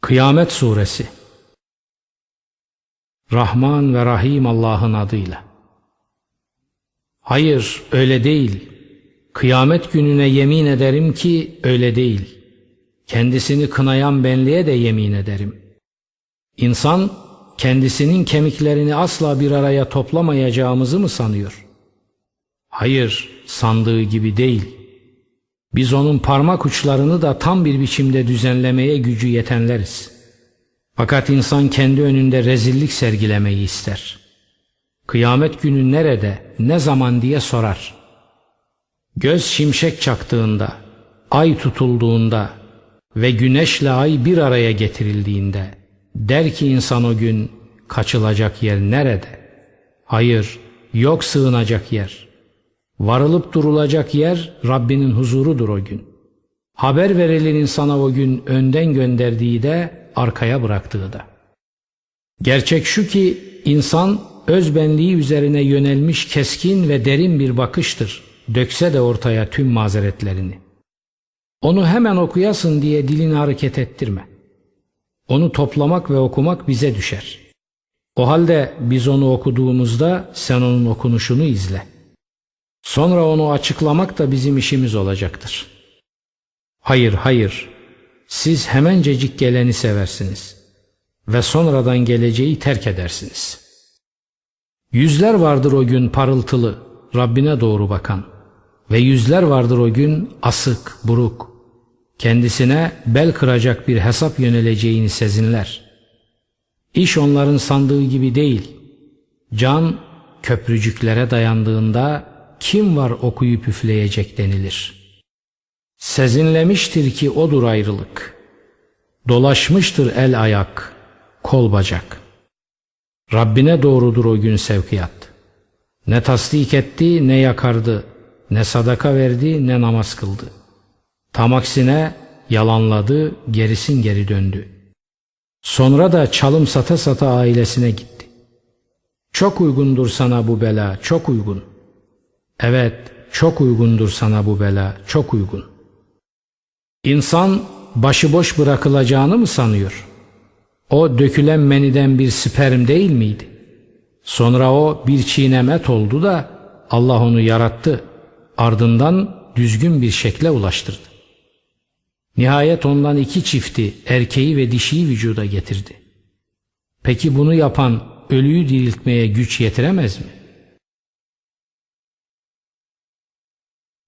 Kıyamet Suresi Rahman ve Rahim Allah'ın adıyla. Hayır öyle değil. Kıyamet gününe yemin ederim ki öyle değil. Kendisini kınayan benliğe de yemin ederim. İnsan kendisinin kemiklerini asla bir araya toplamayacağımızı mı sanıyor? Hayır, sandığı gibi değil. Biz onun parmak uçlarını da tam bir biçimde düzenlemeye gücü yetenleriz. Fakat insan kendi önünde rezillik sergilemeyi ister. Kıyamet günü nerede, ne zaman diye sorar. Göz şimşek çaktığında, ay tutulduğunda ve güneşle ay bir araya getirildiğinde der ki insan o gün kaçılacak yer nerede? Hayır, yok sığınacak yer. Varılıp durulacak yer Rabbinin huzurudur o gün. Haber verilir insana o gün önden gönderdiği de arkaya bıraktığı da. Gerçek şu ki insan özbenliği üzerine yönelmiş keskin ve derin bir bakıştır. Dökse de ortaya tüm mazeretlerini. Onu hemen okuyasın diye dilini hareket ettirme. Onu toplamak ve okumak bize düşer. O halde biz onu okuduğumuzda sen onun okunuşunu izle. Sonra onu açıklamak da bizim işimiz olacaktır. Hayır, hayır. Siz hemencecik geleni seversiniz ve sonradan geleceği terk edersiniz. Yüzler vardır o gün parıltılı, Rabbine doğru bakan ve yüzler vardır o gün asık, buruk, kendisine bel kıracak bir hesap yöneleceğini sezinler. İş onların sandığı gibi değil. Can köprücüklere dayandığında kim var okuyup üfleyecek denilir. Sezinlemiştir ki odur ayrılık. Dolaşmıştır el ayak, kol bacak. Rabbine doğrudur o gün sevkiyat. Ne tasdik etti ne yakardı, ne sadaka verdi ne namaz kıldı. Tam aksine yalanladı, gerisin geri döndü. Sonra da çalım sata sata ailesine gitti. Çok uygundur sana bu bela, çok uygun. Evet, çok uygundur sana bu bela, çok uygun. İnsan başıboş bırakılacağını mı sanıyor? O dökülen meniden bir sperm değil miydi? Sonra o bir çiğnem et oldu da Allah onu yarattı. Ardından düzgün bir şekle ulaştırdı. Nihayet ondan iki çifti, erkeği ve dişiyi vücuda getirdi. Peki bunu yapan ölüyü diriltmeye güç yetiremez mi?